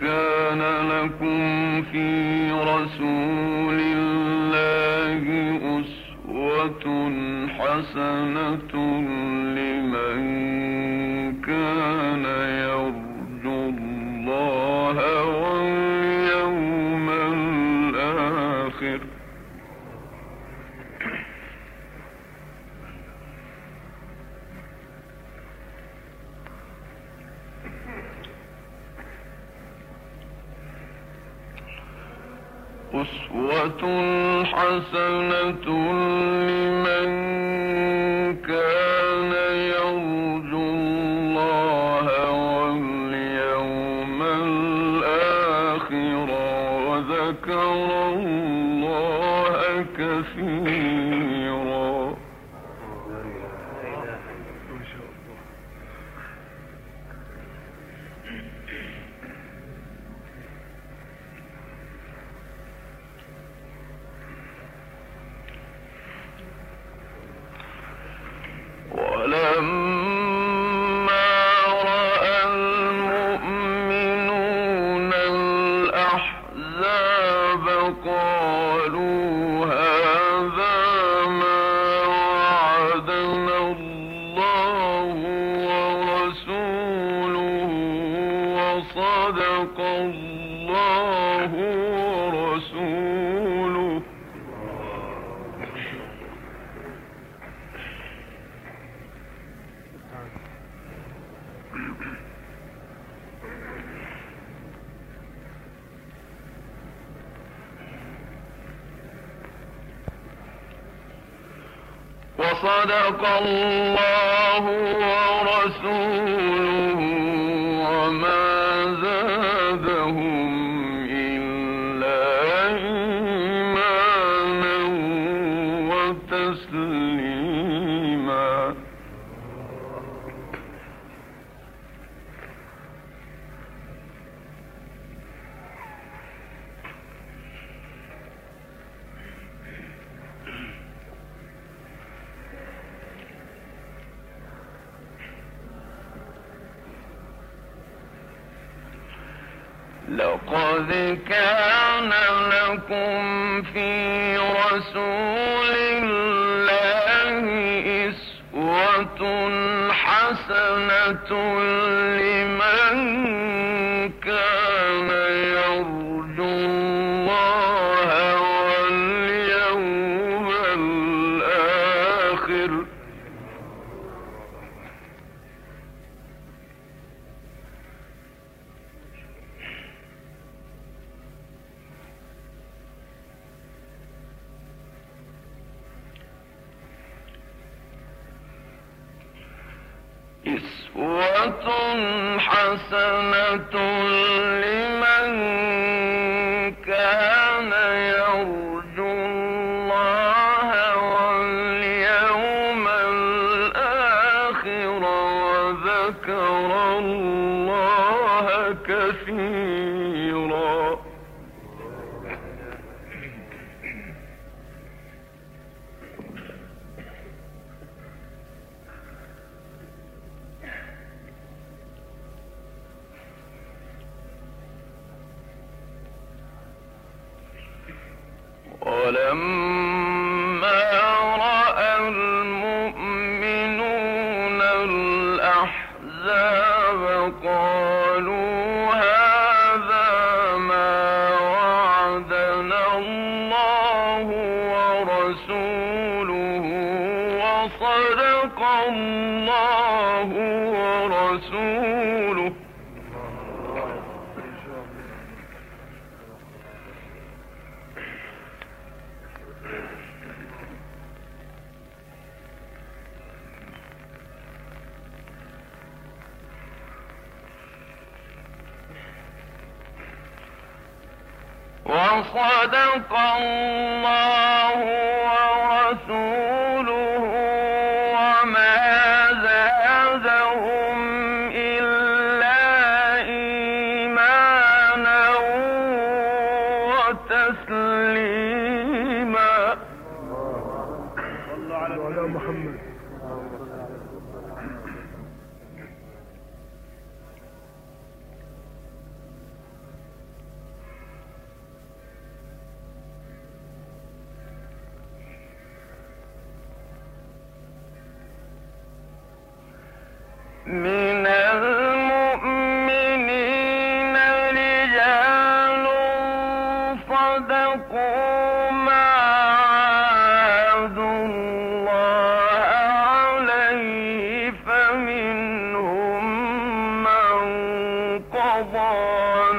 كان لكم في رسول الله أسوة حسنة أسوة حسنة لمن وصدق الله ورسوله. لقد كان لكم في رسول الله إسوة حسنة لمن إسوة حسنة لمن ولما الله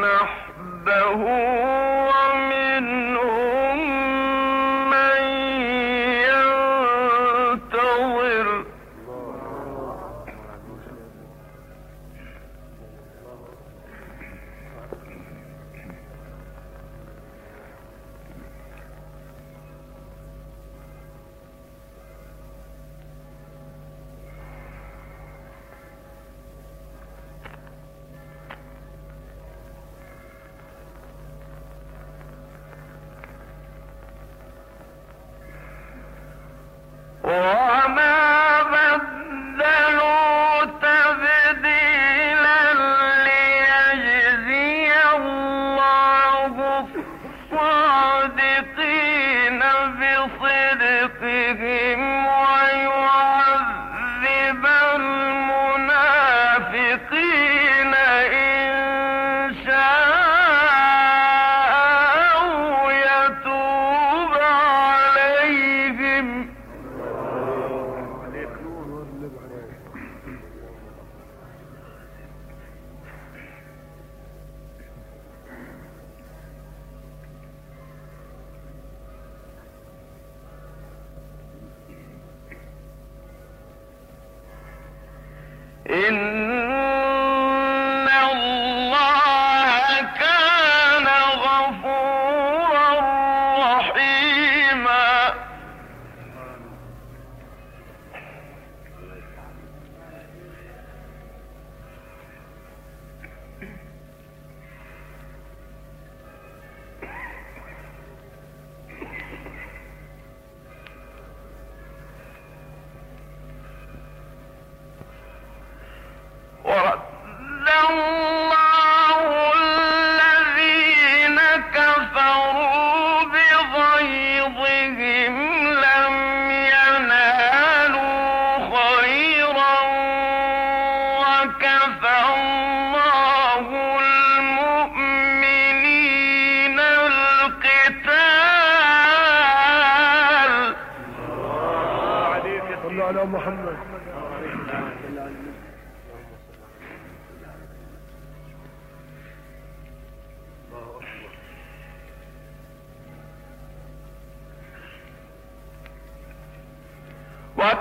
نحبه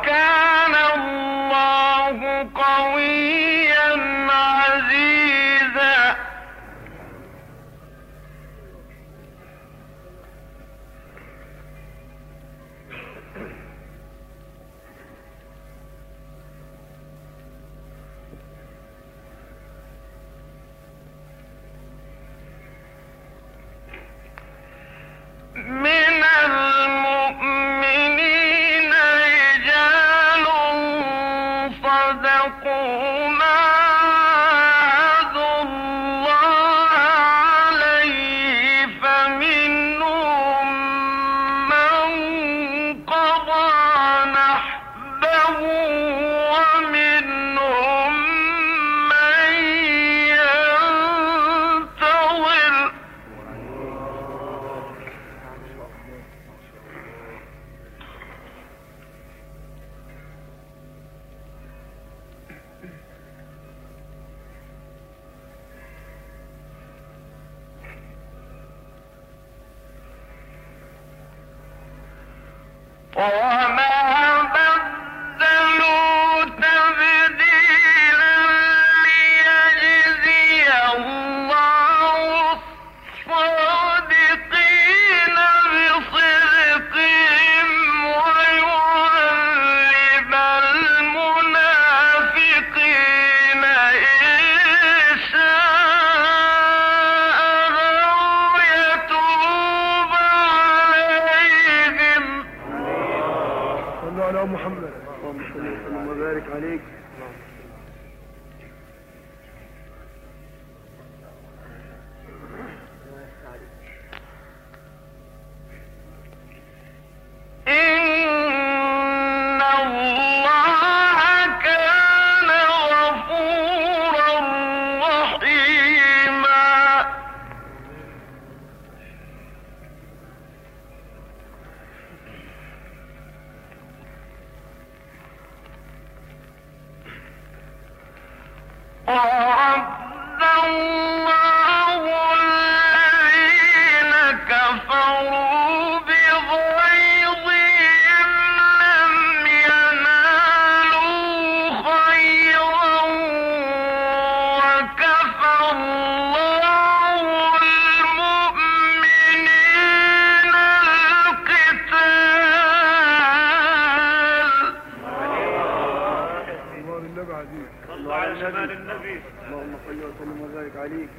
God. محمد. اللهم صل وسلم وبارك عليك. عليك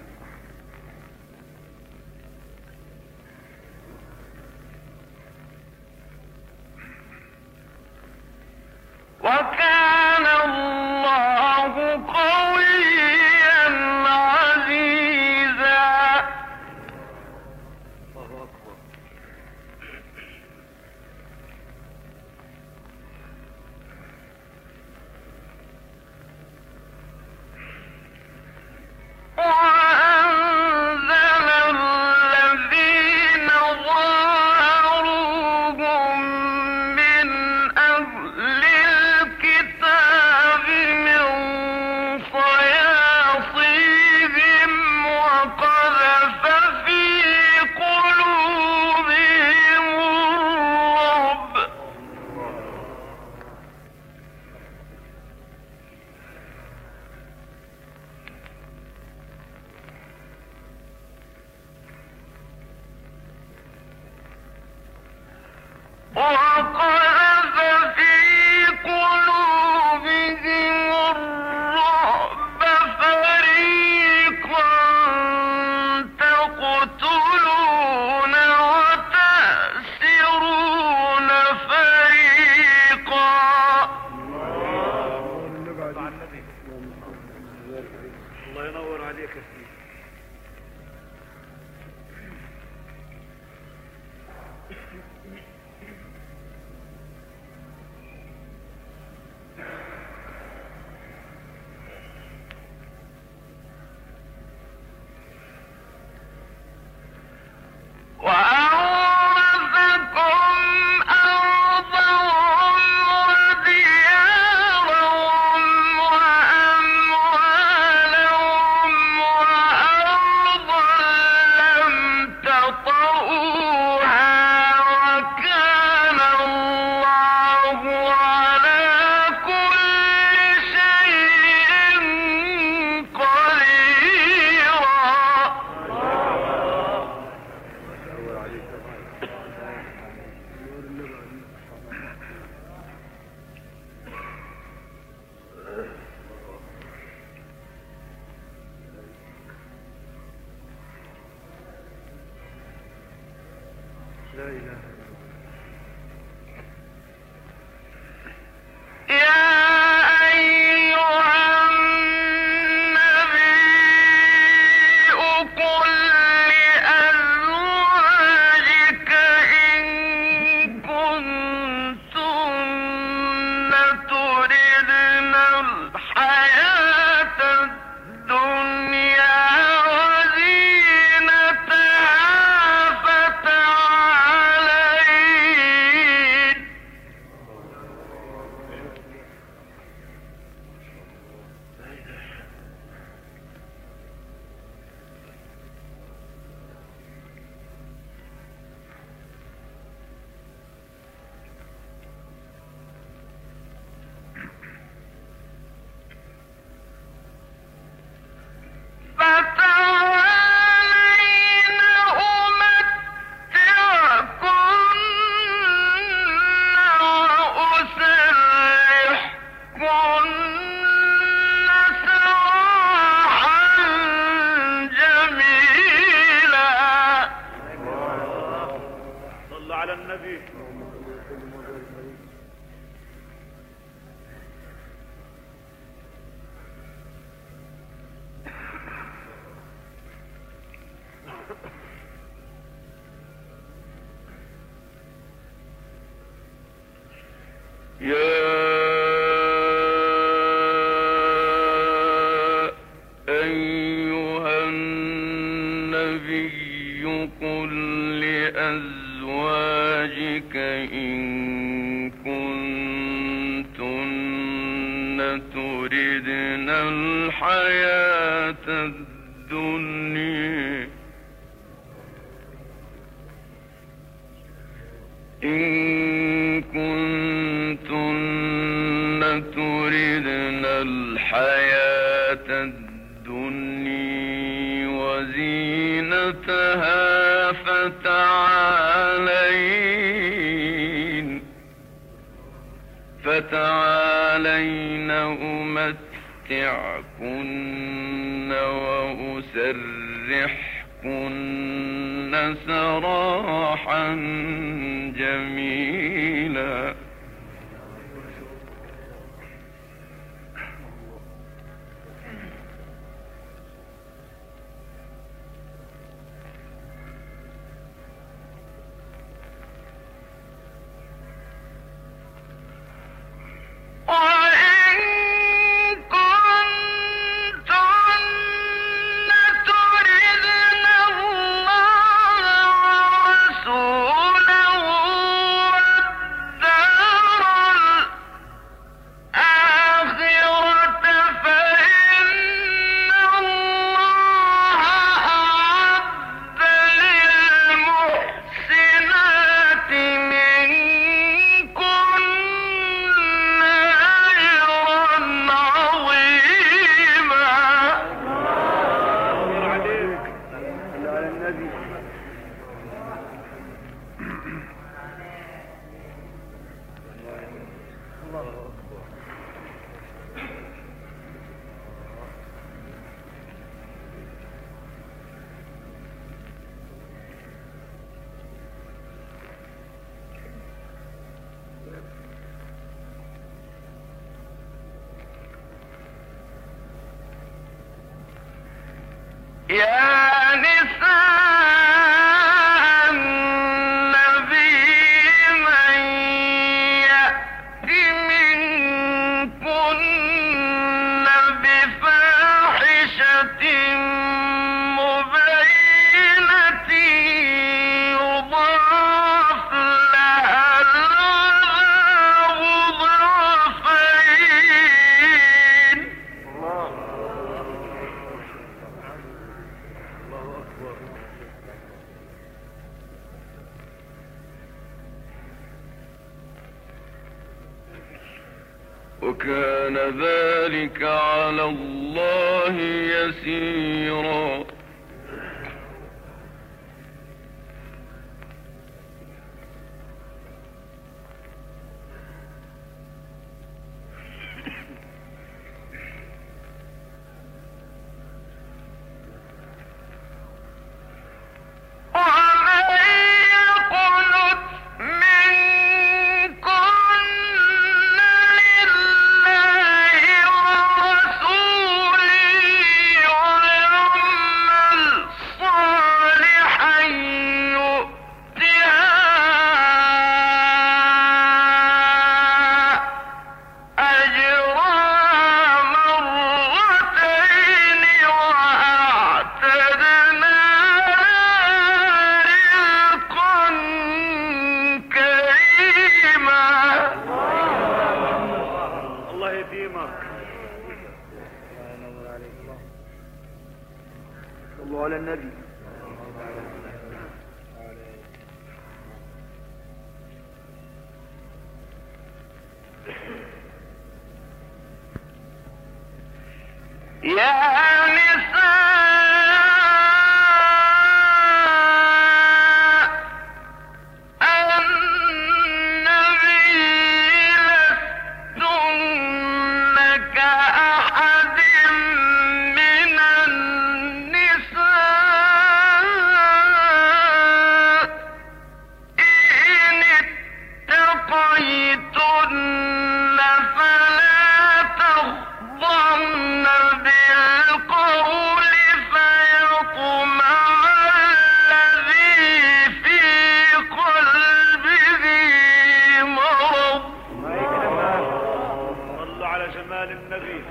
ينور لا إله فتعالين أمتعكن وأسرحكن سراحا جميلا. يا نساء النبي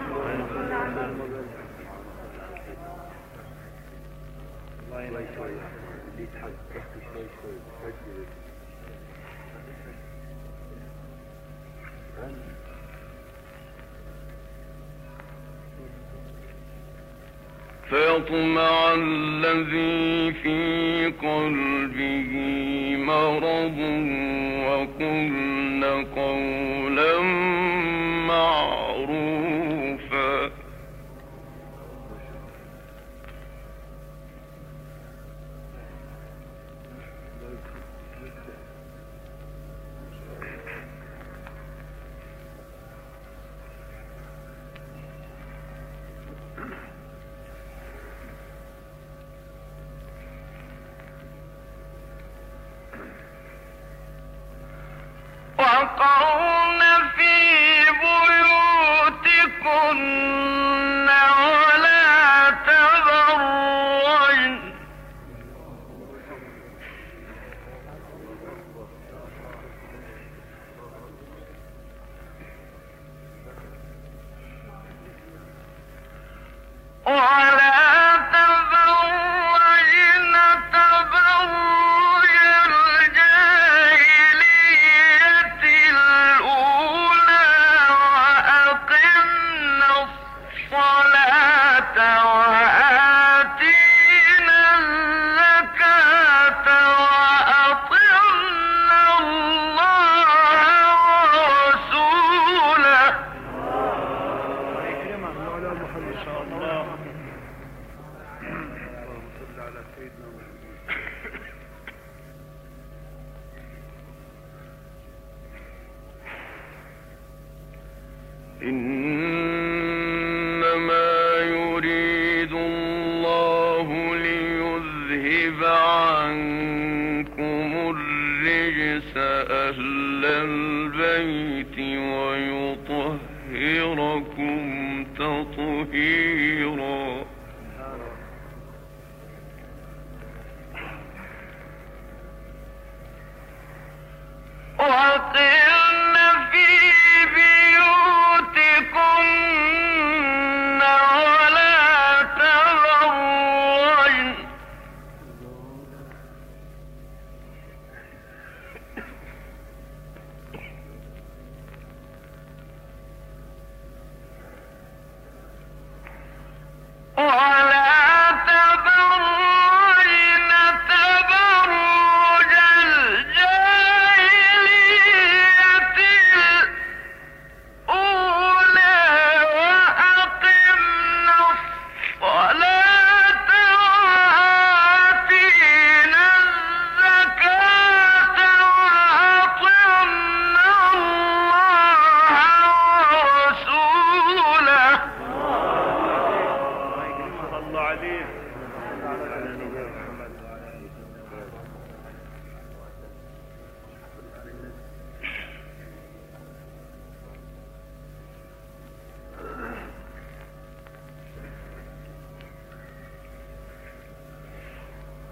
فيطمع الذي في قلبه مرض وقلن قولا في صل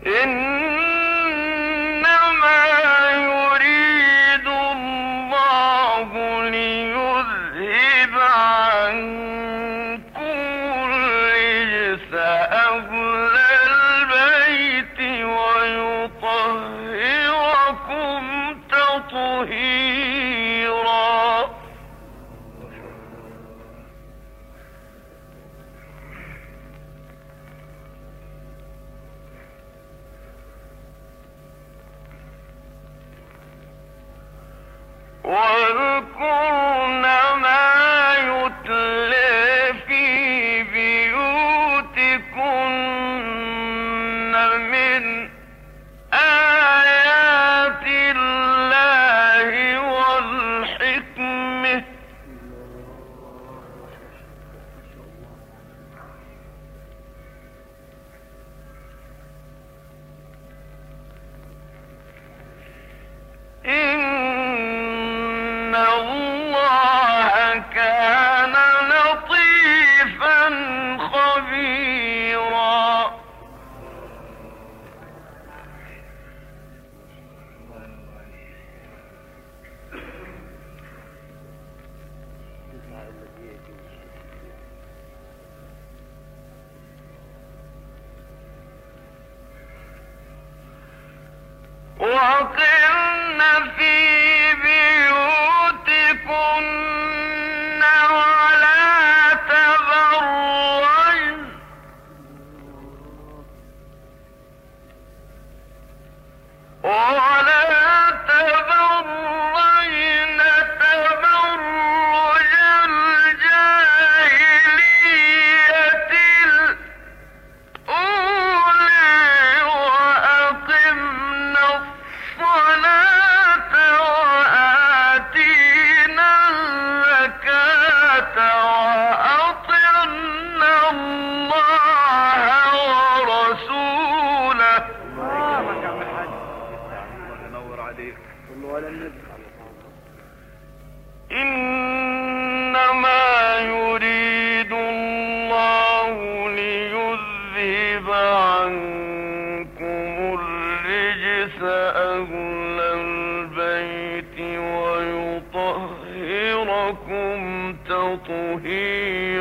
إنما correr.